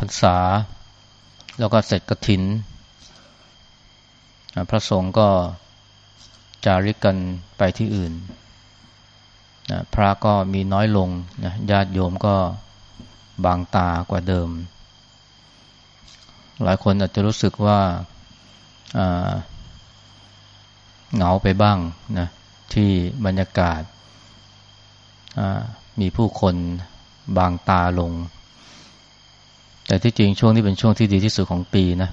พรรษา แล้วก็เสร็จกฐิน พระสงฆ์ก็จาริกกันไปที่อื่นนะพระก็มีน้อยลงนะญาติโยมก็บางตากว่าเดิม หลายคนอาจจะรู้สึกว่าเหงาไปบ้างนะที่บรรยากาศมีผู้คนบางตาลง แต่ที่จริงช่วงนี้เป็นช่วงที่ดีที่สุดของปีนะ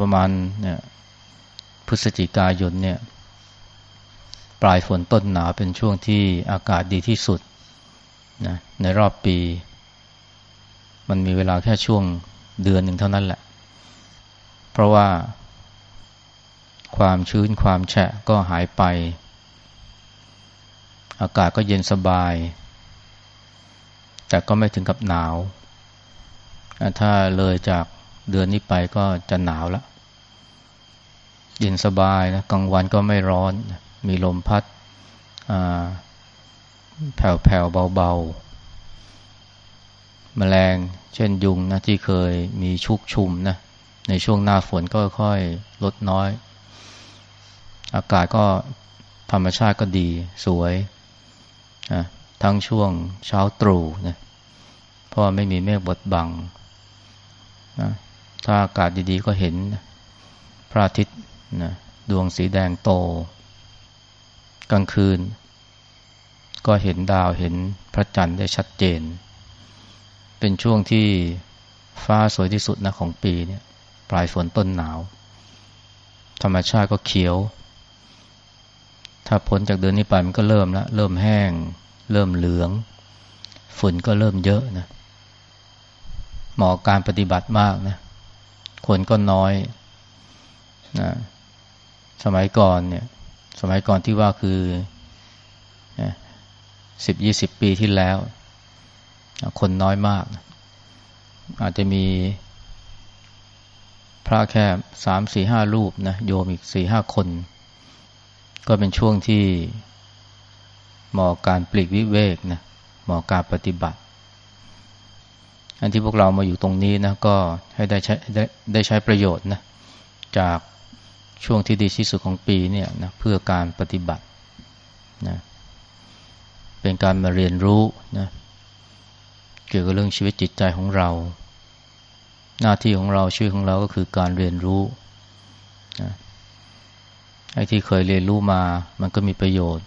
ประมาณเนี่ยพฤศจิกายนเนี่ย ปลายฝนต้นหนาวเป็นช่วงที่อากาศดีที่สุดนะในรอบปี มันมีเวลาแค่ช่วงเดือนหนึ่งเท่านั้นแหละ เพราะว่าความชื้นความแฉะก็หายไป อากาศก็เย็นสบาย แต่ก็ไม่ถึงกับหนาว ถ้าเลยจากเดือนนี้ไปก็จะหนาวแล้วเย็นสบายนะกลางวันก็ไม่ร้อน มีลมพัดแผ่วๆเบาๆแมลงเช่นยุงนะที่เคยมีชุกชุมนะในช่วงหน้าฝนก็ค่อยลดน้อย อากาศก็ธรรมชาติก็ดีสวย ทั้งช่วงเช้าตรู่นะเพราะไม่มีเมฆบดบัง นะถ้าอากาศดีๆก็เห็นพระอาทิตย์นะดวงสีแดงโต กลางคืน ก็เห็นดาวเห็นพระจันทร์ได้ชัดเจน เป็นช่วงที่ฟ้าสวยที่สุดนะของปีเนี่ย ปลายฝนต้นหนาว ธรรมชาติก็เขียว ถ้าพ้นจากเดือนนี้ไปมันก็เริ่มล้วเริ่มแห้ง เริ่มเหลือง ฝุ่นก็เริ่มเยอะนะเหมาะการปฏิบัติมากนะคนก็น้อยนะสมัยก่อนเนี่ย สมัยก่อนที่ว่าคือสิบยี่สิบปีที่แล้ว คนน้อยมาก อาจจะมีพระแค่สามสี่ห้ารูปนะโยมอีกสี่ห้าคน ก็เป็นช่วงที่เหมาะการปลีกวิเวกนะเหมาะการปฏิบัติ อันที่พวกเรามาอยู่ตรงนี้นะก็ให้ได้ใช้ได้ได้ใช้ประโยชน์นะจากช่วงที่ดีที่สุดของปีเนี่ยนะเพื่อการปฏิบัตินะเป็นการมาเรียนรู้นะเกี่ยวกับเรื่องชีวิตจิตใจของเรา หน้าที่ของเราชีวิตของเราก็คือการเรียนรู้นะไอ้ที่เคยเรียนรู้มามันก็มีประโยชน์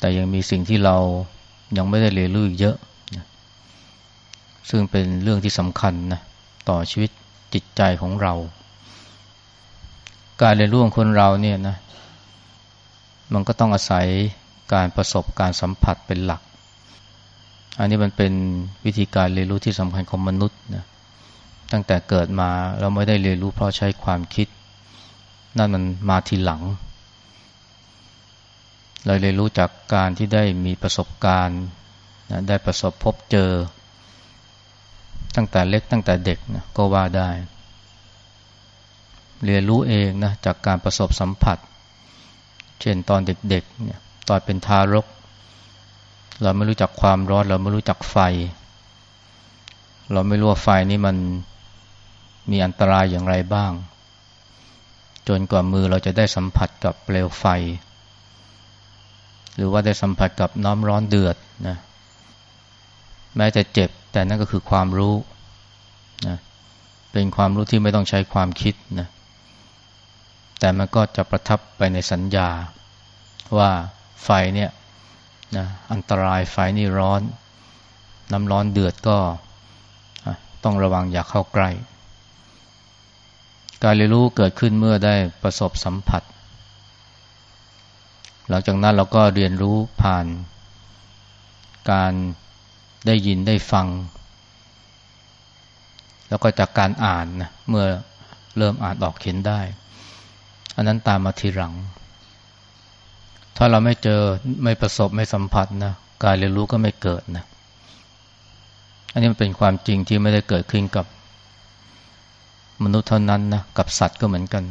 แต่ยังมีสิ่งที่เรายังไม่ได้เรียนรู้อีกเยอะ ซึ่งเป็นเรื่องที่สำคัญนะต่อชีวิตจิตใจของเรา การเรียนรู้ของคนเราเนี่ยนะมันก็ต้องอาศัยการประสบการสัมผัสเป็นหลัก อันนี้มันเป็นวิธีการเรียนรู้ที่สำคัญของมนุษย์นะตั้งแต่เกิดมาเราไม่ได้เรียนรู้เพราะใช้ความคิด นั่นมันมาทีหลัง เราเลยนรู้จากการที่ได้มีประสบการณ์นะได้ประสบพบเจอ ตั้งแต่เล็กตั้งแต่เด็กนะก็ว่าได้ เรียนรู้เองนะจากการประสบสัมผัส เช่นตอนเด็กๆเนี่ยตอนเป็นทารก เราไม่รู้จักความร้อน เราไม่รู้จักไฟ เราไม่รู้ว่าไฟนี้มันมีอันตรายอย่างไรบ้าง จนกว่ามือเราจะได้สัมผัสกับเปลวไฟ หรือว่าได้สัมผัสกับน้ำร้อนเดือดนะ แม้จะเจ็บแต่นั่นก็คือความรู้นะเป็นความรู้ที่ไม่ต้องใช้ความคิดนะแต่มันก็จะประทับไปในสัญญา ว่าไฟเนี่ยนะอันตรายไฟนี่ร้อน น้ำร้อนเดือดก็ต้องระวังอย่าเข้าใกล้ การเรียนรู้เกิดขึ้นเมื่อได้ประสบสัมผัส หลังจากนั้นเราก็เรียนรู้ผ่านการ ได้ยินได้ฟัง แล้วก็จากการอ่านนะเมื่อเริ่มอ่านออกเขียนได้ อันนั้นตามมาทีหลัง ถ้าเราไม่เจอไม่ประสบไม่สัมผัสนะการเรียนรู้ก็ไม่เกิดนะอันนี้มันเป็นความจริงที่ไม่ได้เกิดขึ้นกับมนุษย์เท่านั้นนะกับสัตว์ก็เหมือนกัน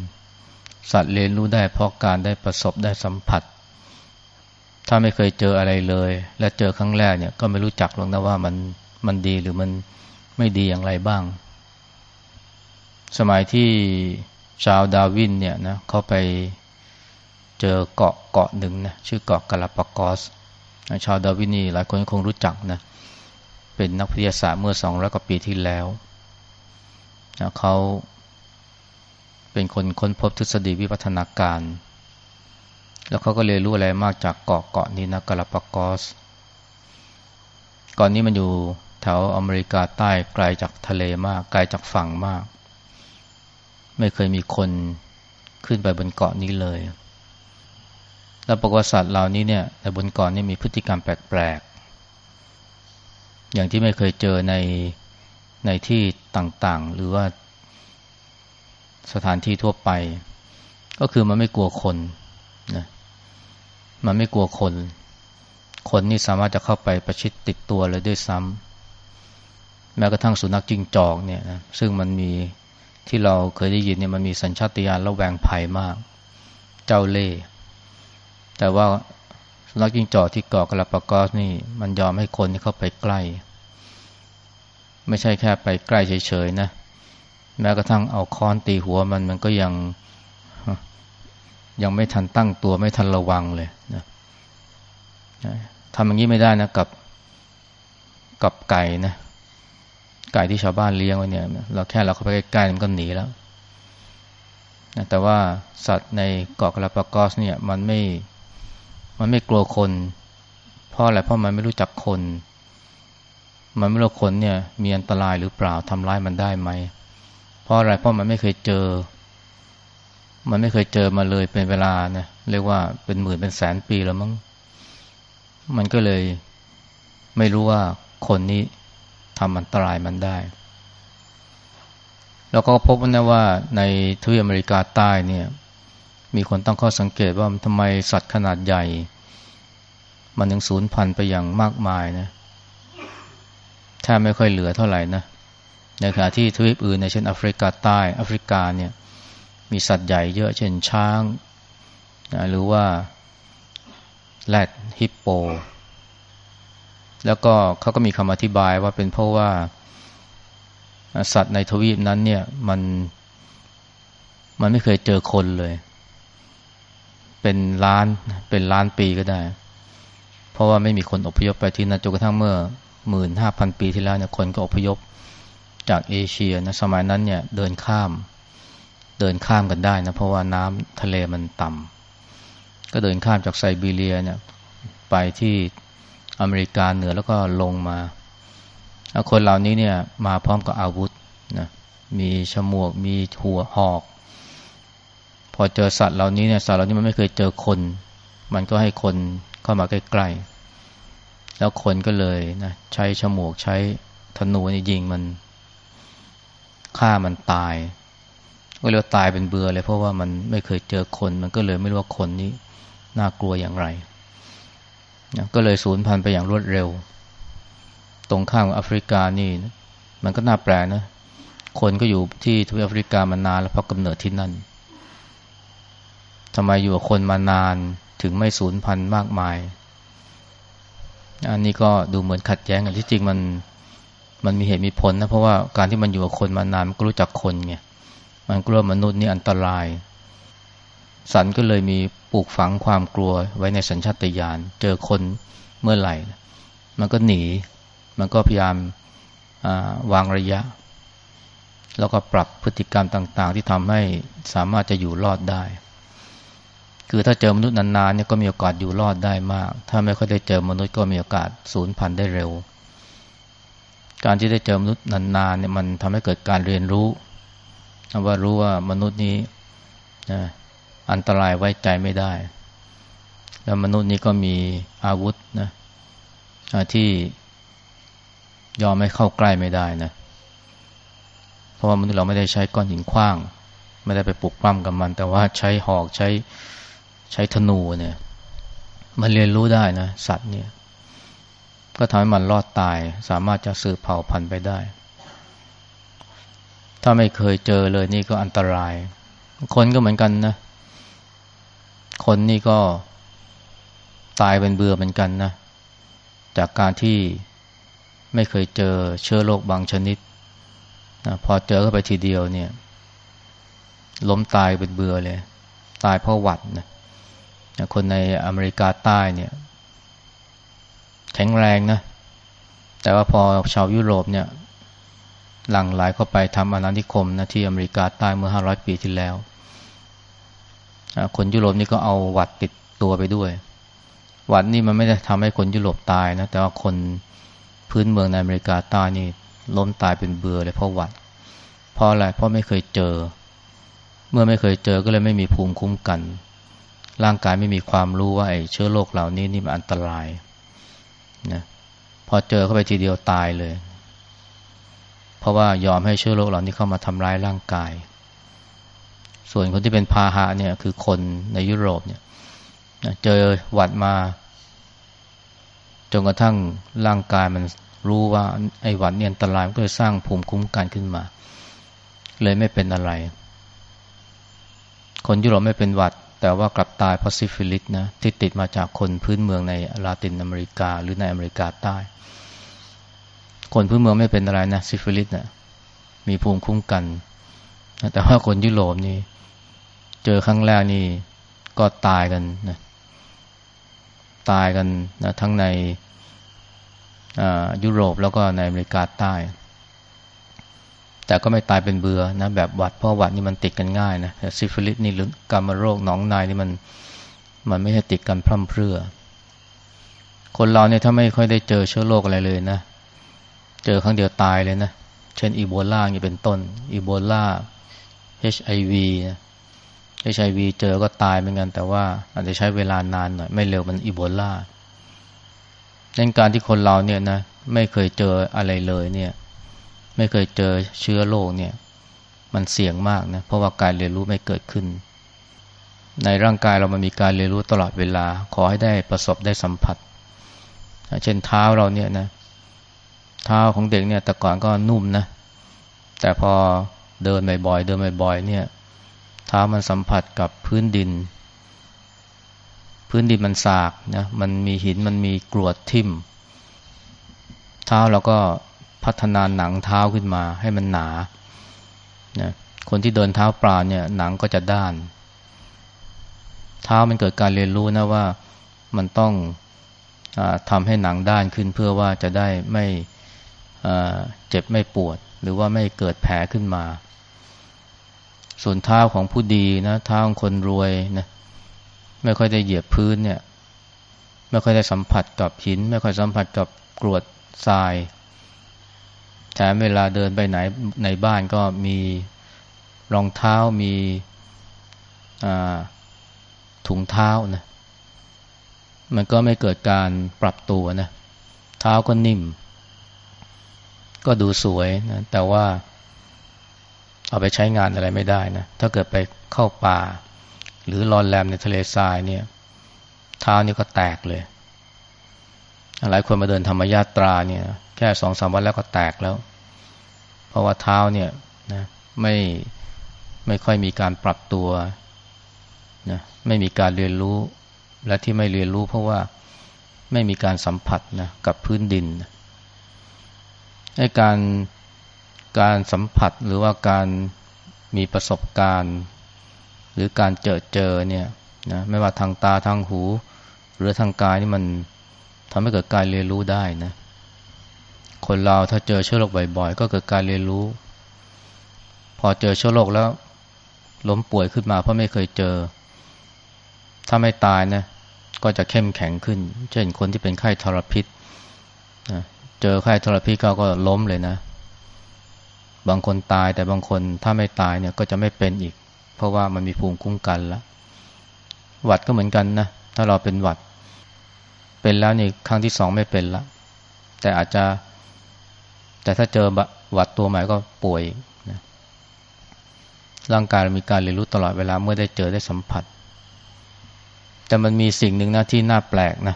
สัตว์เรียนรู้ได้เพราะการได้ประสบได้สัมผัส ถ้าไม่เคยเจออะไรเลย และเจอครั้งแรกเนี่ยก็ไม่รู้จักหรอกนะว่ามันมันดีหรือมันไม่ดีอย่างไรบ้าง สมัยที่ชาวดาวินเนี่ยนะเขาไปเจอเกาะเกาะหนึ่งนะชื่อเกาะกาลาปากอสชาวดาวินนี่หลายคนคงรู้จักนะเป็นนักวิทยาศาสตร์เมื่อสองร้อยกว่าปีที่แล้วนะเขาเป็นคนค้นพบทฤษฎีวิวัฒนาการ แล้วเขาก็เรียนรู้อะไรมากจากเกาะเกาะนี้นะกาลาปากอสกาะนี้มันอยู่แถวอเมริกาใต้ไกลจากทะเลมากไกลจากฝั่งมาก ไม่เคยมีคนขึ้นไปบนเกาะนี้เลย แล้วประวัติศาสตร์เหล่านี้เนี่ยในบนเกาะนี้มีพฤติกรรมแปลกๆ อย่างที่ไม่เคยเจอในในที่ต่างๆ หรือว่าสถานที่ทั่วไป ก็คือมันไม่กลัวคนนะ มันไม่กลัวคน คนนี่สามารถจะเข้าไปประชิดติดตัวเลยด้วยซ้ำแม้กระทั่งสุนัขจิ้งจอกเนี่ยนะซึ่งมันมีที่เราเคยได้ยินเนี่ยมันมีสัญชาตญาณระแวงภัยมาก เจ้าเล่แต่ว่าสุนัขจิ้งจอกที่เกาะกระปากอสนี่ มันยอมให้คนที่เข้าไปใกล้ ไม่ใช่แค่ไปใกล้เฉยๆนะแม้กระทั่งเอาค้อนตีหัวมันมันก็ยัง ยังไม่ทันตั้งตัวไม่ทันระวังเลยนะทำอย่างนี้ไม่ได้นะกับกับไก่นะไก่ที่ชาวบ้านเลี้ยงไว้เนี่ย เราแค่เราเข้าไปใกล้ๆมันก็หนีแล้วนะแต่ว่าสัตว์ในเกาะกาลาปากอสเนี่ย มันไม่มันไม่กลัวคนเพราะอะไรเพราะมันไม่รู้จักคน มันไม่รู้คนเนี่ย มีอันตรายหรือเปล่าทำร้ายมันได้ไหมเพราะอะไรเพราะมันไม่เคยเจอ มันไม่เคยเจอมาเลยเป็นเวลานะเรียกว่าเป็นหมื่นเป็นแสนปีแล้วมั้งมันก็เลยไม่รู้ว่าคนนี้ทำอันตรายมันได้ แล้วก็พบนะว่าในทวีปอเมริกาใต้เนี่ย มีคนตั้งข้อสังเกตว่าทำไมสัตว์ขนาดใหญ่ มันถึงสูญพันธุ์ไปอย่างมากมายนะแทบไม่ค่อยเหลือเท่าไหร่นะในขณะที่ทวีปอื่นในเช่นแอฟริกาใต้แอฟริกาเนี่ย มีสัตว์ใหญ่เยอะเช่นช้างนะหรือว่าแรดฮิปโป แล้วก็เขาก็มีคำอธิบายว่าเป็นเพราะว่า สัตว์ในทวีปนั้นเนี่ยมันมันไม่เคยเจอคนเลย เป็นล้านเป็นล้านปีก็ได้ เพราะว่าไม่มีคนอพยพไปที่นั่นจนกระทั่งเมื่อหมื่นห้าพันปีที่แล้วเนี่ยคนก็อพยพจากเอเชียนะสมัยนั้นเนี่ยเดินข้าม เดินข้ามกันได้นะเพราะว่าน้ำทะเลมันต่ำก็เดินข้ามจากไซบีเรียเนี่ยไปที่อเมริกาเหนือแล้วก็ลงมาคนเหล่านี้เนี่ยมาพร้อมกับอาวุธนะมีฉมวกมีหัวหอก พอเจอสัตว์เหล่านี้เนี่ยสัตว์เหล่านี้มันไม่เคยเจอคน มันก็ให้คนเข้ามาใกล้ๆแล้วคนก็เลยนะใช้ฉมวกใช้ธนูนี่ยิงมันฆ่ามันตาย ก็เรียกตายเป็นเบื่อเลย เพราะว่ามันไม่เคยเจอคน มันก็เลยไม่รู้ว่าคนนี้น่ากลัวอย่างไรก็เลยสูญพันธุ์ไปอย่างรวดเร็ว ตรงข้ามแอฟริกานี่มันก็น่าแปลกนะ คนก็อยู่ที่ทวีปแอฟริกามานานแล้วเพราะกำเนิดที่นั่นทำไมอยู่กับคนมานานถึงไม่สูญพันธุ์มากมาย อันนี้ก็ดูเหมือนขัดแย้งกันที่จริงมันมันมีเหตุมีผลนะ เพราะว่าการที่มันอยู่กับคนมานานมันก็รู้จักคนไง มันกลัวมนุษย์นี่อันตราย สันก็เลยมีปลูกฝังความกลัวไว้ในสัญชาตญาณเจอคนเมื่อไหร่ มันก็หนี มันก็พยายามวางระยะ แล้วก็ปรับพฤติกรรมต่าง ๆ ที่ทำให้สามารถจะอยู่รอดได้ คือถ้าเจอมนุษย์นานๆเนี่ยก็มีโอกาสอยู่รอดได้มาก ถ้าไม่ค่อยได้เจอมนุษย์ก็มีโอกาสสูญพันธุ์ได้เร็ว การที่ได้เจอมนุษย์นานๆเนี่ยมันทำให้เกิดการเรียนรู้ ว่ารู้ว่ามนุษย์นี้นะอันตรายไว้ใจไม่ได้ แล้วมนุษย์นี้ก็มีอาวุธนะที่ยอมไม่เข้าใกล้ไม่ได้นะเพราะว่ามนุษย์เราไม่ได้ใช้ก้อนหินขว้าง ไม่ได้ไปปลุกปล้ำกับมัน แต่ว่าใช้หอกใช้ใช้ธนูเนี่ย มันเรียนรู้ได้นะ สัตว์เนี่ย ก็ทำให้มันรอดตาย สามารถจะสืบเผ่าพันธุ์ไปได้ ถ้าไม่เคยเจอเลยนี่ก็อันตราย คนก็เหมือนกันนะ คนนี่ก็ตายเป็นเบื่อเหมือนกันนะ จากการที่ไม่เคยเจอเชื้อโรคบางชนิดนะพอเจอเข้าไปทีเดียวเนี่ย ล้มตายเป็นเบื่อเลย ตายเพราะหวัดนะคนในอเมริกาใต้เนี่ย แข็งแรงนะ แต่ว่าพอชาวยุโรปเนี่ย หลั่งไหลเข้าไปทำอาณานิคมนะที่อเมริกาใต้เมื่อห้าร้อยปีที่แล้ว คนยุโรปนี่ก็เอาหวัดติดตัวไปด้วย หวัดนี่มันไม่ได้ทำให้คนยุโรปตายนะ แต่ว่าคนพื้นเมืองในอเมริกาใต้นี่ล้มตายเป็นเบื่อเลยเพราะหวัด เพราะอะไร เพราะไม่เคยเจอ เมื่อไม่เคยเจอก็เลยไม่มีภูมิคุ้มกัน ร่างกายไม่มีความรู้ว่าไอ้เชื้อโรคเหล่านี้นี่มันอันตรายนะพอเจอเข้าไปทีเดียวตายเลย เพราะว่ายอมให้เชื้อโรคเหล่านี้เข้ามาทำร้ายร่างกาย ส่วนคนที่เป็นพาหะเนี่ยคือคนในยุโรปเนี่ยเจอหวัดมา จนกระทั่งร่างกายมันรู้ว่าไอ้หวัดเนี่ยอันตรายก็เลยสร้างภูมิคุ้มกันขึ้นมา เลยไม่เป็นอะไร คนยุโรปไม่เป็นหวัด แต่ว่ากลับตายเพราะซิฟิลิสนะที่ติดมาจากคนพื้นเมืองในลาตินอเมริกาหรือในอเมริกาใต้ คนพื้นเมืองไม่เป็นอะไรนะซิฟิลิสนะมีภูมิคุ้มกัน แต่ว่าคนยุโรปนี่ เจอครั้งแรกนี่ก็ตายกันนะตายกันนะทั้งในยุโรปแล้วก็ในอเมริกาใต้ แต่ก็ไม่ตายเป็นเบือนะแบบหวัดเพราะหวัดนี่มันติดกันง่ายนะซิฟิลิสนี่หรือกามโรคหนองในนี่มันมันไม่ใช่ติดกันพร่ำเพรื่อ คนเราเนี่ยถ้าไม่ค่อยได้เจอเชื้อโรคอะไรเลยนะ เจอครั้งเดียวตายเลยนะ เช่นอีโบลานี่เป็นต้น อีโบลา HIV นะเอชไอวีเจอก็ตายเหมือนกัน แต่ว่าอาจจะใช้เวลานานหน่อย ไม่เร็วเหมือนอีโบลาในการที่คนเราเนี่ยนะ ไม่เคยเจออะไรเลยเนี่ย ไม่เคยเจอเชื้อโรคเนี่ย มันเสี่ยงมากนะ เพราะว่าการเรียนรู้ไม่เกิดขึ้น ในร่างกายเรามันมีการเรียนรู้ตลอดเวลา ขอให้ได้ประสบได้สัมผัส เช่นเท้าเราเนี่ยนะเท้าของเด็กเนี่ยแต่ก่อนก็นุ่มนะ แต่พอเดินบ่อยๆเดินบ่อยๆเนี่ย เท้ามันสัมผัสกับพื้นดิน พื้นดินมันสากนะมันมีหินมันมีกรวดทิ่ม เท้าเราก็พัฒนาหนังเท้าขึ้นมาให้มันหนานะคนที่เดินเท้าเปล่าเนี่ยหนังก็จะด้าน เท้ามันเกิดการเรียนรู้นะว่ามันต้องอทำให้หนังด้านขึ้นเพื่อว่าจะได้ไม่ เจ็บไม่ปวด หรือว่าไม่เกิดแผลขึ้นมา ส่วนเท้าของผู้ดีนะเท้าของคนรวยนะไม่ค่อยได้เหยียบพื้นเนี่ย ไม่ค่อยได้สัมผัสกับหิน ไม่ค่อยสัมผัสกับกรวดทรายแถมเวลาเดินไปไหนในบ้านก็มีรองเท้ามีถุงเท้านะมันก็ไม่เกิดการปรับตัวนะเท้าก็นิ่ม ก็ดูสวยนะแต่ว่า เอาไปใช้งานอะไรไม่ได้นะถ้าเกิดไปเข้าป่า หรือรอนแรมในทะเลทรายเนี่ยเท้านี่ก็แตกเลย หลายคนมาเดินธรรมญาตราเนี่ย แค่สองสามวันแล้วก็แตกแล้ว เพราะว่าเท้าเนี่ยนะไม่ไม่ค่อยมีการปรับตัวนะไม่มีการเรียนรู้และที่ไม่เรียนรู้เพราะว่าไม่มีการสัมผัสนะกับพื้นดิน ให้การการสัมผัสหรือว่าการมีประสบการณ์ หรือการเจอเจอเนี่ยนะไม่ว่าทางตาทางหู หรือทางกายนี่มันทำให้เกิดการเรียนรู้ได้นะคนเราถ้าเจอเชื้อโรคบ่อย ๆ ก็เกิดการเรียนรู้ พอเจอเชื้อโรคแล้ว ล้มป่วยขึ้นมาเพราะไม่เคยเจอ ถ้าไม่ตายนะก็จะเข้มแข็งขึ้น เช่นคนที่เป็นไข้ทรพิษ เจอไข้ทรพิษก็ก็ล้มเลยนะ บางคนตายแต่บางคนถ้าไม่ตายเนี่ยก็จะไม่เป็นอีก เพราะว่ามันมีภูมิคุ้มกันแล้วหวัดก็เหมือนกันนะ ถ้าเราเป็นหวัด เป็นแล้วนี่ครั้งที่สองไม่เป็นละแต่อาจจะ แต่ถ้าเจอหวัดตัวใหม่ก็ป่วยนะร่างกายมีการเรียนรู้ตลอดเวลาเมื่อได้เจอได้สัมผัส แต่มันมีสิ่งหนึ่งนะที่น่าแปลกนะ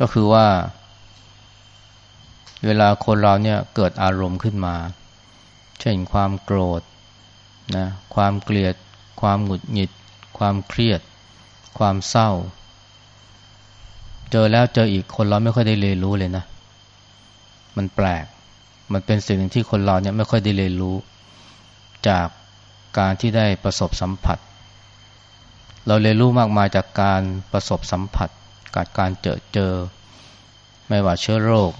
ก็คือว่า เวลาคนเราเนี่ยเกิดอารมณ์ขึ้นมา เช่นความโกรธนะความเกลียด ความหงุดหงิด ความเครียด ความเศร้า เจอแล้วเจออีกคนเราไม่ค่อยได้เรียนรู้เลยนะ มันแปลก มันเป็นสิ่งหนึ่งที่คนเราเนี่ยไม่ค่อยได้เรียนรู้ จากการที่ได้ประสบสัมผัส เราเรียนรู้มากมายจากการประสบสัมผัสกับการเจอเจอ ไม่ว่าเชื้อโรค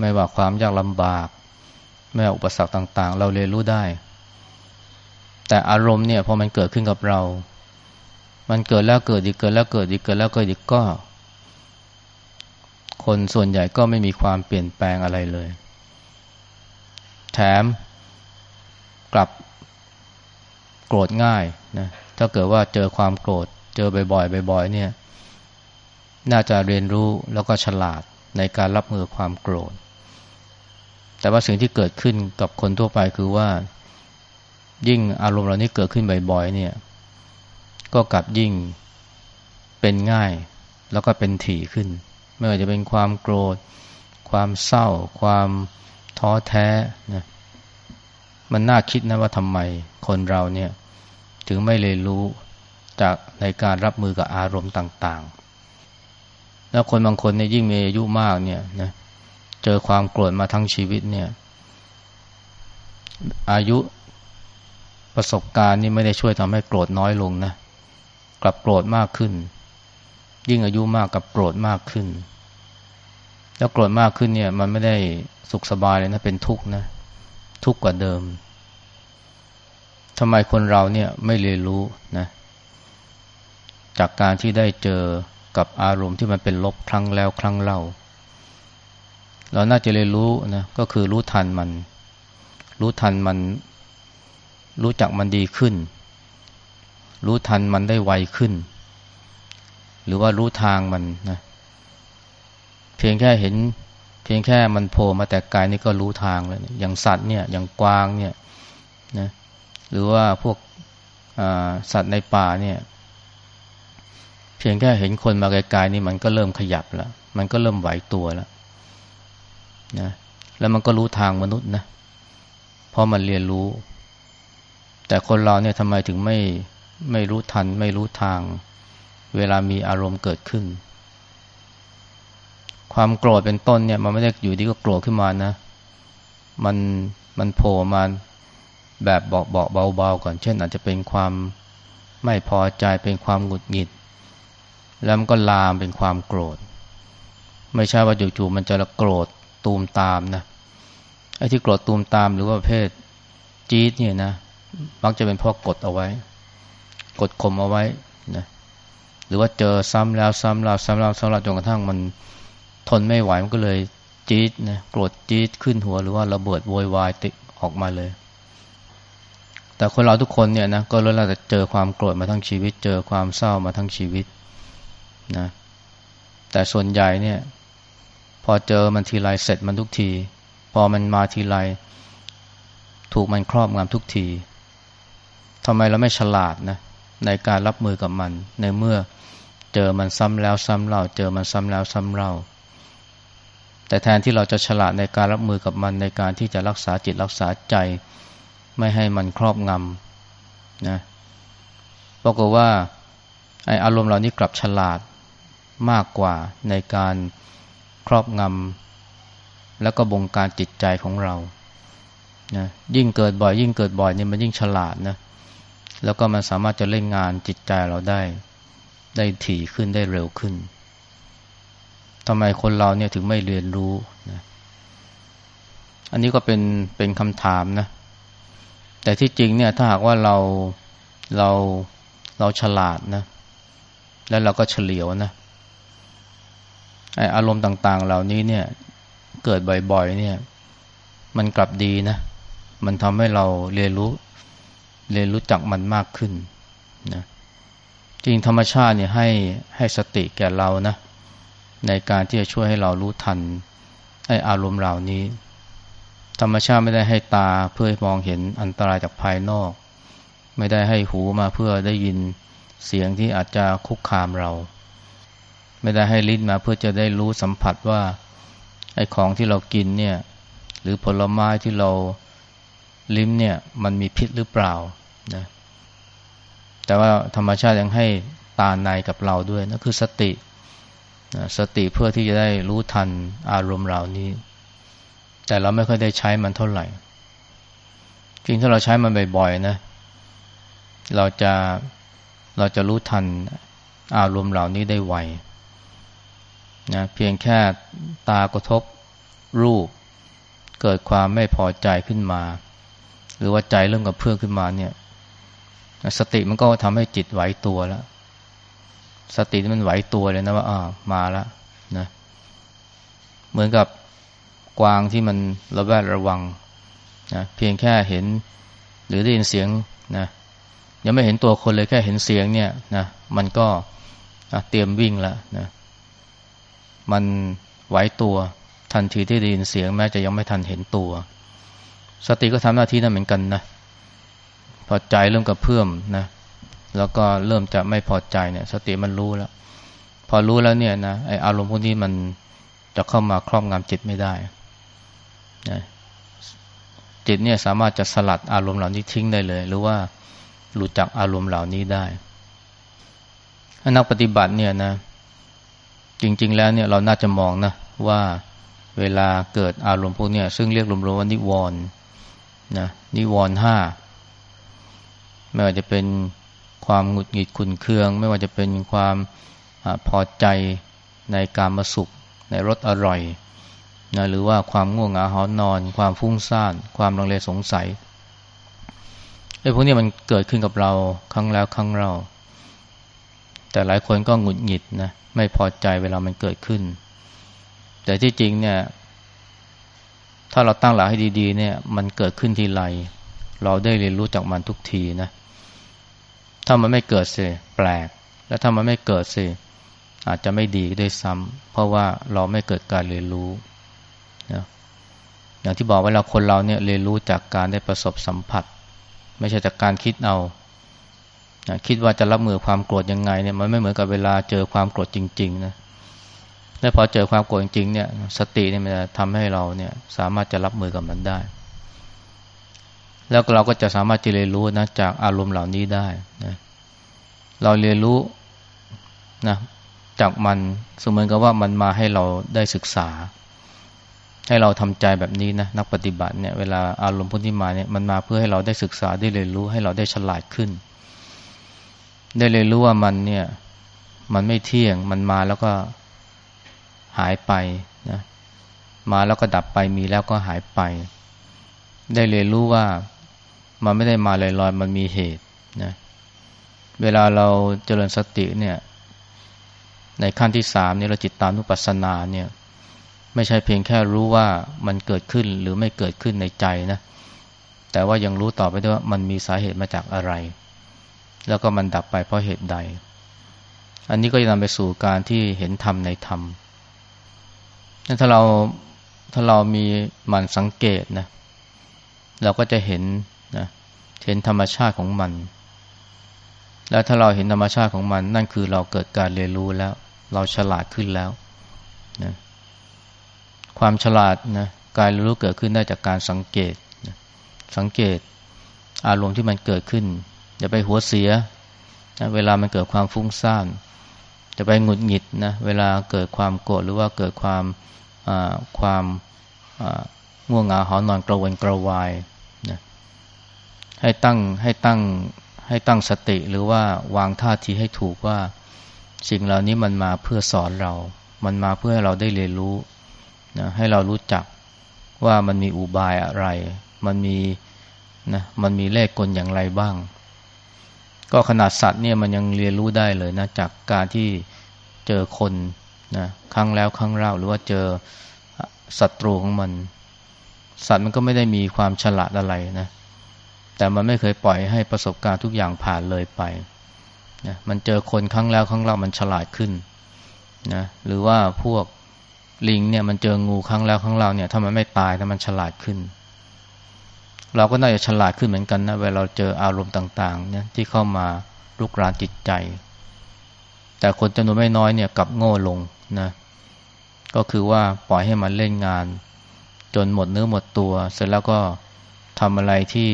ไม่ว่าความยากลำบาก ไม่ว่าอุปสรรคต่าง ๆ เราเรียนรู้ได้ แต่อารมณ์เนี่ยพอมันเกิดขึ้นกับเรา มันเกิดแล้วเกิดอีกเกิดแล้วเกิดอีกเกิดแล้วเกิดอีกก็ คนส่วนใหญ่ก็ไม่มีความเปลี่ยนแปลงอะไรเลย แถมกลับโกรธง่ายนะถ้าเกิดว่าเจอความโกรธ เจอบ่อยๆบ่อยๆเนี่ย น่าจะเรียนรู้แล้วก็ฉลาดในการรับมือความโกรธ แต่ว่าสิ่งที่เกิดขึ้นกับคนทั่วไปคือว่า ยิ่งอารมณ์เหล่านี้เกิดขึ้นบ่อยๆเนี่ย ก็กลับยิ่งเป็นง่าย แล้วก็เป็นถี่ขึ้น ไม่ว่าจะเป็นความโกรธ ความเศร้า ความท้อแท้นะมันน่าคิดนะว่าทำไมคนเราเนี่ย ถึงไม่เรียนรู้จากในการรับมือกับอารมณ์ต่าง ๆ แล้วคนบางคนเนี่ยยิ่งมีอายุมากเนี่ยนะเจอความโกรธมาทั้งชีวิตเนี่ย อายุประสบการณ์นี่ไม่ได้ช่วยทำให้โกรธน้อยลงนะ กลับโกรธมากขึ้น ยิ่งอายุมากกับโกรธมากขึ้น แล้วโกรธมากขึ้นเนี่ย มันไม่ได้สุขสบายเลยนะ เป็นทุกข์นะ ทุกข์กว่าเดิมทำไมคนเราเนี่ยไม่เรียนรู้นะ จากการที่ได้เจอกับอารมณ์ที่มันเป็นลบครั้งแล้วครั้งเล่า เราน่าจะเรียนรู้นะก็คือรู้ทันมัน รู้ทันมัน รู้จักมันดีขึ้น รู้ทันมันได้ไวขึ้น หรือว่ารู้ทางมันนะเพียงแค่เห็น เพียงแค่มันโผล่มาแต่กายนี่ก็รู้ทางแล้วอย่างสัตว์เนี่ยอย่างกวางเนี่ยนะหรือว่าพวกสัตว์ในป่าเนี่ย เพียงแค่เห็นคนมาไกลๆนี่มันก็เริ่มขยับแล้วมันก็เริ่มไหวตัวแล้ว นะแล้วมันก็รู้ทางมนุษย์นะเพราะมันเรียนรู้ แต่คนเราเนี่ยทำไมถึงไม่ไม่รู้ทัน ไม่รู้ทาง เวลามีอารมณ์เกิดขึ้น ความโกรธเป็นต้นเนี่ย มันไม่ได้อยู่ดีก็โกรธขึ้นมานะ มันมันโผล่มาแบบเบาๆเบาๆก่อน เช่น อาจจะเป็นความไม่พอใจเป็นความหงุดหงิด แล้วมันก็ลามเป็นความโกรธ ไม่ใช่ว่าจู่ๆมันจะโกรธ ตูมตามนะไอ้ที่โกรธตูมตามหรือว่าเพศจี๊ดเนี่ยนะมักจะเป็นเพราะกดเอาไว้ กดข่มเอาไว้นะหรือว่าเจอซ้ำแล้วซ้ำแล้วซ้ำแล้วซ้ำแล้วจนกระทั่งมันทนไม่ไหวมันก็เลยจี๊ดนะโกรธจี๊ดขึ้นหัว หรือว่าระเบิดโวยวายติออกมาเลย แต่คนเราทุกคนเนี่ยนะก็รู้แล้วแต่เจอความโกรธมาทั้งชีวิต เจอความเศร้ามาทั้งชีวิตนะแต่ส่วนใหญ่เนี่ย พอเจอมันทีไรเสร็จมันทุกที พอมันมาทีไรถูกมันครอบงำทุกทีทำไมเราไม่ฉลาดนะในการรับมือกับมัน ในเมื่อเจอมันซ้ำแล้วซ้ำเล่า เจอมันซ้ำแล้วซ้ำเล่า แต่แทนที่เราจะฉลาดในการรับมือกับมันในการที่จะรักษาจิตรักษาใจ ไม่ให้มันครอบงำนะปรากฏว่าไออารมณ์เหล่านี้กลับฉลาดมากกว่าในการ ครอบงำแล้วก็บงการจิตใจของเรานะยิ่งเกิดบ่อย ยิ่งเกิดบ่อยเนี่ยมันยิ่งฉลาดนะแล้วก็มันสามารถจะเล่นงานจิตใจเราได้ ได้ถี่ขึ้นได้เร็วขึ้นทำไมคนเราเนี่ยถึงไม่เรียนรู้นะอันนี้ก็เป็นเป็นคำถามนะ แต่ที่จริงเนี่ยถ้าหากว่าเราเราเราฉลาดนะ แล้วเราก็เฉลียวนะ ออารมณ์ต่าง ๆ เหล่านี้เนี่ย เกิดบ่อยๆ เนี่ย มันกลับดีนะ มันทำให้เราเรียนรู้ เรียนรู้จักมันมากขึ้นนะจริงธรรมชาติเนี่ยให้ให้สติแก่เรานะ ในการที่จะช่วยให้เรารู้ทันไอ้อารมณ์เหล่านี้ ธรรมชาติไม่ได้ให้ตาเพื่อมองเห็นอันตรายจากภายนอก ไม่ได้ให้หูมาเพื่อได้ยินเสียงที่อาจจะคุกคามเรา ไม่ได้ให้ลิ้นมาเพื่อจะได้รู้สัมผัสว่าไอ้ของที่เรากินเนี่ยหรือผลไม้ที่เราลิ้มเนี่ยมันมีพิษหรือเปล่านะแต่ว่าธรรมชาติยังให้ตาในกับเราด้วยนั่นคือสติสติเพื่อที่จะได้รู้ทันอารมณ์เหล่านี้ แต่เราไม่ค่อยได้ใช้มันเท่าไหร่จริงถ้าเราใช้มันบ่อยๆนะ เราจะเราจะรู้ทันอารมณ์เหล่านี้ได้ไว นะเพียงแค่ตากระทบรูป เกิดความไม่พอใจขึ้นมา หรือว่าใจเริ่มกับเพื่อนขึ้นมาเนี่ย สติมันก็ทำให้จิตไหวตัวแล้ว สติมันไหวตัวเลยนะว่าอ่ามาแล้วนะเหมือนกับกวางที่มันระแวดระวังนะเพียงแค่เห็น หรือได้ยินเสียงนะยังไม่เห็นตัวคนเลยแค่เห็นเสียงเนี่ยนะมันก็เตรียมวิ่งแล้วนะ มันไหวตัวทันทีที่ได้ยินเสียงแม้จะยังไม่ทันเห็นตัว สติก็ทำหน้าที่นั้นเหมือนกันนะพอใจเริ่มกระเพื่อมนะแล้วก็เริ่มจะไม่พอใจเนี่ย สติมันรู้แล้ว พอรู้แล้วเนี่ยนะไออารมณ์พวกนี้มันจะเข้ามาครอบงำจิตไม่ได้นะจิตเนี่ยสามารถจะสลัดอารมณ์เหล่านี้ทิ้งได้เลย หรือว่าหลุดจากอารมณ์เหล่านี้ได้นักปฏิบัติเนี่ยนะ จริง ๆ แล้วเนี่ยเราน่าจะมองนะว่าเวลาเกิดอารมณ์พวกนี้ซึ่งเรียกรวมๆว่านิวรณ์นะนิวรณ์ห้าไม่ว่าจะเป็นความหงุดหงิดขุนเคือง ไม่ว่าจะเป็นความอพอใจในการมาสุข ในรสอร่อยนะหรือว่าความง่วงเหงาหอนอน ความฟุ้งซ่าน ความลังเลสงสัยไอ้พวกนี้มันเกิดขึ้นกับเราครั้งแล้วครั้งเล่าแต่หลายคนก็หงุดหงิดนะ ไม่พอใจเวลามันเกิดขึ้น แต่ที่จริงเนี่ย ถ้าเราตั้งหลักให้ดีๆ เนี่ย มันเกิดขึ้นทีไรเราได้เรียนรู้จากมันทุกทีนะ ถ้ามันไม่เกิดสียแปลก และถ้ามันไม่เกิดสียอาจจะไม่ดีด้วยซ้ำเพราะว่าเราไม่เกิดการเรียนรู้นะอย่างที่บอกว่าเราคนเราเนี่ยเรียนรู้จากการได้ประสบสัมผัส ไม่ใช่จากการคิดเอา คิดว่าจะรับมือความโกรธยังไงเนี่ยมันไม่เหมือนกับเวลาเจอความโกรธจริงๆนะและพอเจอความโกรธจริงๆเนี่ย สติเนี่ยมันจะทำให้เราเนี่ย สามารถจะรับมือกับมันได้ แล้วเราก็จะสามารถจะเรียนรู้นะจากอารมณ์เหล่านี้ได้นะเราเรียนรู้นะจากมันเสมือนกับว่ามันมาให้เราได้ศึกษา ให้เราทำใจแบบนี้นะนักปฏิบัติเนี่ยเวลาอารมณ์พวกนี้มาเนี่ยมันมาเพื่อให้เราได้ศึกษาได้เรียนรู้ให้เราได้ฉลาดขึ้น ได้เลยรู้ว่ามันเนี่ย มันไม่เที่ยง มันมาแล้วก็หายไปนะมาแล้วก็ดับไปมีแล้วก็หายไป ได้เรียนรู้ว่ามันไม่ได้มาลอยๆมันมีเหตุนะเวลาเราเจริญสติเนี่ย ในขั้นที่สามนี่เราจิตตานุปัสสนาเนี่ย ไม่ใช่เพียงแค่รู้ว่ามันเกิดขึ้นหรือไม่เกิดขึ้นในใจนะแต่ว่ายังรู้ต่อไปด้วยว่ามันมีสาเหตุมาจากอะไร แล้วก็มันดับไปเพราะเหตุใด อันนี้ก็จะนำไปสู่การที่เห็นธรรมในธรรมถ้าเราถ้าเรามีมันสังเกตนะเราก็จะเห็นนะเห็นธรรมชาติของมัน แล้วถ้าเราเห็นธรรมชาติของมัน นั่นคือเราเกิดการเรียนรู้แล้ว เราฉลาดขึ้นแล้วนะความฉลาดนะการเรียนรู้เกิดขึ้นได้จากการสังเกตนะสังเกตอารมณ์ที่มันเกิดขึ้น อย่าไปหัวเสียนะเวลามันเกิดความฟุ้งซ่านจะไปหงุดหงิดนะเวลาเกิดความโกรธหรือว่าเกิดความความง่วงเหงาหอนอนกระวนกระวายนะให้ตั้งให้ตั้งให้ตั้งสติหรือว่าวางท่าทีให้ถูกว่าสิ่งเหล่านี้มันมาเพื่อสอนเรา มันมาเพื่อให้เราได้เรียนรู้นะให้เรารู้จักว่ามันมีอุบายอะไร มันมีนะมันมีเลขกลอย่างไรบ้าง ก็ขนาดสัตว์เนี่ยมันยังเรียนรู้ได้เลยนะจากการที่เจอคนนะครั้งแล้วครั้งเล่าหรือว่าเจอศัตรูของมัน สัตว์มันก็ไม่ได้มีความฉลาดอะไรนะแต่มันไม่เคยปล่อยให้ประสบการณ์ทุกอย่างผ่านเลยไปนะมันเจอคนครั้งแล้วครั้งเล่ามันฉลาดขึ้นนะหรือว่าพวกลิงเนี่ยมันเจองูครั้งแล้วครั้งเล่าเนี่ยถ้ามันไม่ตายถ้ามันฉลาดขึ้น เราก็น่าจะฉลาดขึ้นเหมือนกันนะเวลาเราเจออารมณ์ต่างๆเนี่ยที่เข้ามาลุกรานจิตใจ แต่คนจำนวนไม่น้อยเนี่ยกลับโง่ลงนะก็คือว่าปล่อยให้มันเล่นงาน จนหมดเนื้อหมดตัว เสร็จแล้วก็ทำอะไรที่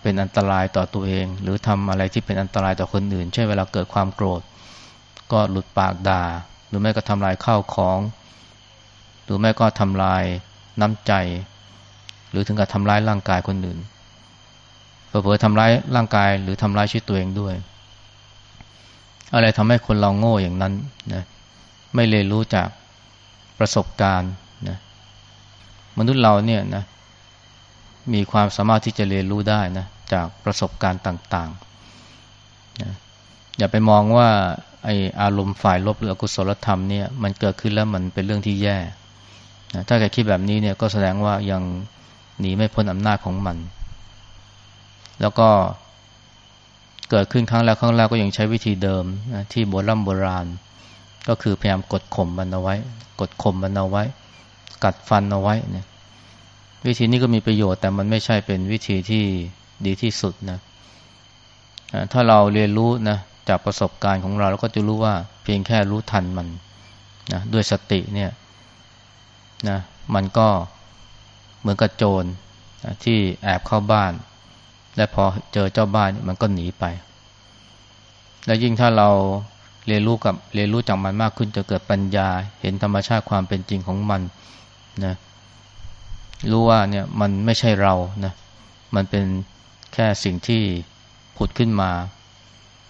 เป็นอันตรายต่อตัวเอง หรือทำอะไรที่เป็นอันตรายต่อคนอื่น เช่นเวลาเกิดความโกรธ ก็หลุดปากด่า หรือแม่ก็ทำลายข้าวของ หรือแม่ก็ทำลายน้ำใจ หรือถึงกับทำร้ายร่างกายคนอื่นเผลอๆทำร้ายร่างกายหรือทำร้ายชีวิตตัวเองด้วย อะไรทำให้คนเราโง่อย่างนั้นนะไม่เรียนรู้จากประสบการณ์นะมนุษย์เราเนี่ยนะมีความสามารถที่จะเรียนรู้ได้นะจากประสบการณ์ต่างๆนะอย่าไปมองว่าไออารมณ์ฝ่ายลบหรืออกุศลธรรมเนี่ยมันเกิดขึ้นแล้วมันเป็นเรื่องที่แย่นะถ้าใครคิดแบบนี้เนี่ยก็แสดงว่ายัง หนีไม่พ้นอำนาจของมัน แล้วก็เกิดขึ้นครั้งแรกครั้งแรกก็ยังใช้วิธีเดิมนะที่โบราณโบราณ ก็คือพยายามกดข่มมันเอาไว้ กดข่มมันเอาไว้ กัดฟันเอาไว้เนี่ยวิธีนี้ก็มีประโยชน์แต่มันไม่ใช่เป็นวิธีที่ดีที่สุดนะถ้าเราเรียนรู้นะจากประสบการณ์ของเราเราก็จะรู้ว่าเพียงแค่รู้ทันมันนะด้วยสติเนี่ยนะมันก็ เหมือนกับโจรที่แอบเข้าบ้าน และพอเจอเจ้าบ้านมันก็หนีไป แล้วยิ่งถ้าเราเรียนรู้กับเรียนรู้จากมันมากขึ้นจะเกิดปัญญา เห็นธรรมชาติความเป็นจริงของมันนะรู้ว่าเนี่ยมันไม่ใช่เรานะมันเป็นแค่สิ่งที่ผุดขึ้นมา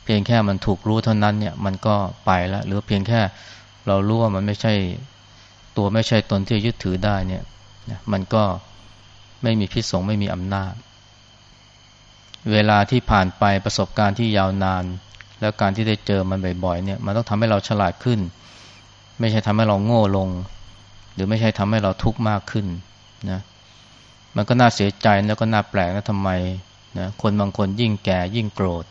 เพียงแค่มันถูกรู้เท่านั้นเนี่ยมันก็ไปแล้วหรือเพียงแค่เรารู้ว่ามันไม่ใช่ตัวไม่ใช่ตนที่ยึดถือได้เนี่ย มันก็ไม่มีพิษสงไม่มีอำนาจ เวลาที่ผ่านไปประสบการณ์ที่ยาวนาน แล้วการที่ได้เจอมันบ่อยๆเนี่ยมันต้องทำให้เราฉลาดขึ้น ไม่ใช่ทำให้เราโง่ลง หรือไม่ใช่ทำให้เราทุกข์มากขึ้นนะมันก็น่าเสียใจแล้วก็น่าแปลกนะทำไมนะคนบางคนยิ่งแก่ยิ่งโกรธ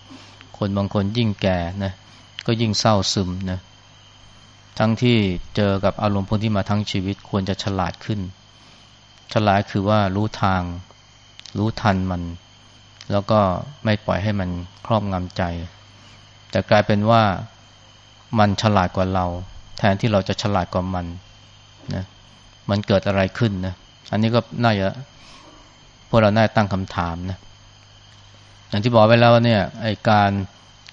คนบางคนยิ่งแก่นะก็ยิ่งเศร้าซึมนะทั้งที่เจอกับอารมณ์พวกที่มาทั้งชีวิตควรจะฉลาดขึ้น ฉลาดคือว่ารู้ทาง รู้ทันมัน แล้วก็ไม่ปล่อยให้มันครอบงำใจ แต่กลายเป็นว่ามันฉลาดกว่าเรา แทนที่เราจะฉลาดกว่ามันนะมันเกิดอะไรขึ้นนะอันนี้ก็น่าจะพวกเราน่าตั้งคำถามนะอย่างที่บอกไว้แล้วเนี่ยไอการ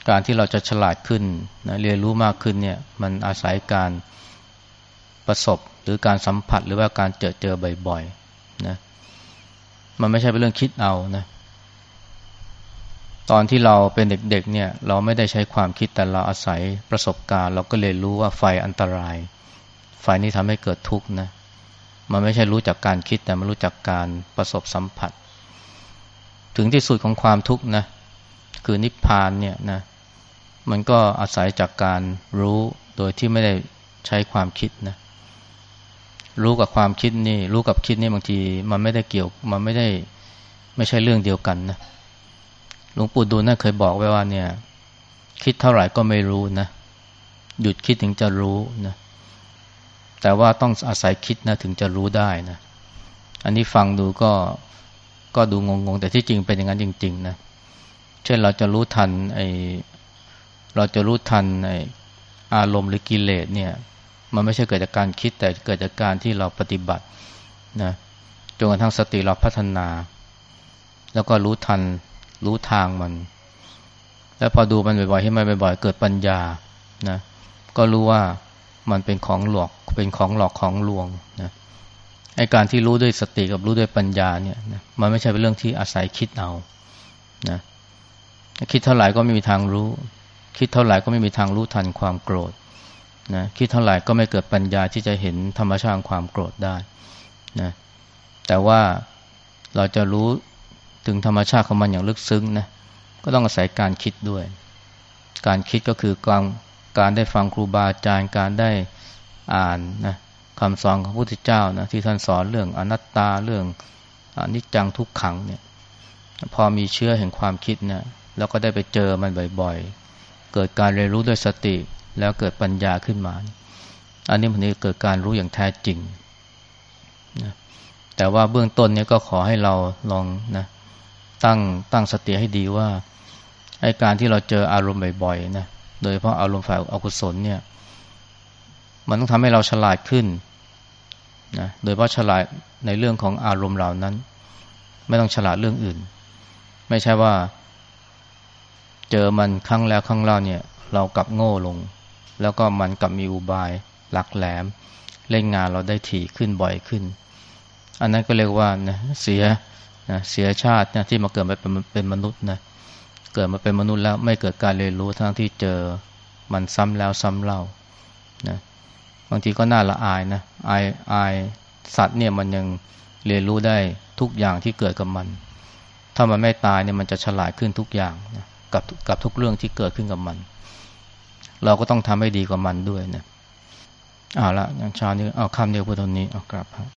การที่เราจะฉลาดขึ้นนะเรียนรู้มากขึ้นเนี่ย มันอาศัยการประสบหรือการสัมผัสหรือว่าการเจอเจอบ่อยๆ นะมันไม่ใช่เป็นเรื่องคิดเอานะตอนที่เราเป็นเด็กๆเนี่ย เราไม่ได้ใช้ความคิดแต่เราอาศัยประสบการณ์ เราก็เรียรู้ว่าไฟอันตราย ไฟนี้ทำให้เกิดทุกข์นะมันไม่ใช่รู้จากการคิดแต่มันรู้จากการประสบสัมผัส ถึงที่สุดของความทุกข์นะคือนิพพานเนี่ยนะมันก็อาศัยจากการรู้โดยที่ไม่ได้ใช้ความคิดนะ รู้กับความคิดนี่ รู้กับคิดนี่บางที มันไม่ได้เกี่ยวมันไม่ได้ไม่ใช่เรื่องเดียวกันนะหลวงปู่ดูลน่าเคยบอกไว้ว่าเนี่ย คิดเท่าไหร่ก็ไม่รู้นะหยุดคิดถึงจะรู้นะแต่ว่าต้องอาศัยคิดนะถึงจะรู้ได้นะอันนี้ฟังดูก็ก็ดูงงๆ แต่ที่จริงเป็นอย่างนั้นจริง ๆ นะเช่นเราจะรู้ทันไอเราจะรู้ทันไออารมณ์หรือกิเลสเนี่ย มันไม่ใช่เกิดจากการคิดแต่เกิดจากการที่เราปฏิบัตินะจนกระทั่งสติเราพัฒนา แล้วก็รู้ทันรู้ทางมัน แล้วพอดูมันบ่อยๆให้มันบ่อยๆ เกิดปัญญานะก็รู้ว่ามันเป็นของหลอกเป็นของหลอกของลวงนะไอการที่รู้ด้วยสติกับรู้ด้วยปัญญาเนี่ยนะมันไม่ใช่เป็นเรื่องที่อาศัยคิดเอานะคิดเท่าไหร่ก็ไม่มีทางรู้ คิดเท่าไหร่ก็ไม่มีทางรู้ทันความโกรธ นะคิดเท่าไหร่ก็ไม่เกิดปัญญาที่จะเห็นธรรมชาติความโกรธได้นะแต่ว่าเราจะรู้ถึงธรรมชาติของมันอย่างลึกซึ้งนะก็ต้องอาศัยการคิดด้วย การคิดก็คือการการได้ฟังครูบาอาจารย์การได้อ่านนะคำสอนของพระพุทธเจ้านะที่ท่านสอนเรื่องอนัตตาเรื่องอนิจจังทุกขังเนี่ยพอมีเชื่อแห่งความคิดนี่ยแล้วก็ได้ไปเจอมันบ่อยๆ เกิดการเรียนรู้ด้วยสติ แล้วเกิดปัญญาขึ้นมา อันนี้มันเกิดการรู้อย่างแท้จริงนะแต่ว่าเบื้องต้นเนี่ยก็ขอให้เราลองนะตั้งตั้งสติให้ดีว่าไอ้การที่เราเจออารมณ์บ่อยๆนะโดยเพราะอารมณ์ฝ่ายอกุศลเนี่ย มันต้องทำให้เราฉลาดขึ้นนะโดยเพราะฉลาดในเรื่องของอารมณ์เหล่านั้น ไม่ต้องฉลาดเรื่องอื่น ไม่ใช่ว่า เจอมันครั้งแล้วครั้งเล่าเนี่ย เรากลับโง่ลง แล้วก็มันกลับมีอุบายหลักแหลม เล่นงานเราได้ถี่ขึ้นบ่อยขึ้น อันนั้นก็เรียกว่านะเสียนะเสียชาตินะที่มาเกิดมาเป็นเป็นมนุษย์นะเกิดมาเป็นมนุษย์แล้วไม่เกิดการเรียนรู้ทั้งที่เจอมันซ้ำแล้วซ้ำเล่านะบางทีก็น่าละอายนะอายอายสัตว์เนี่ยมันยังเรียนรู้ได้ทุกอย่างที่เกิดกับมัน ถ้ามันไม่ตายเนี่ยมันจะฉลาดขึ้นทุกอย่างนะกับกับทุกเรื่องที่เกิดขึ้นกับมัน เราก็ต้องทำให้ดีกว่ามันด้วยนะเอาละอย่างชานี้เอาคำเดียวพูดตรงนี้เอากลับครับ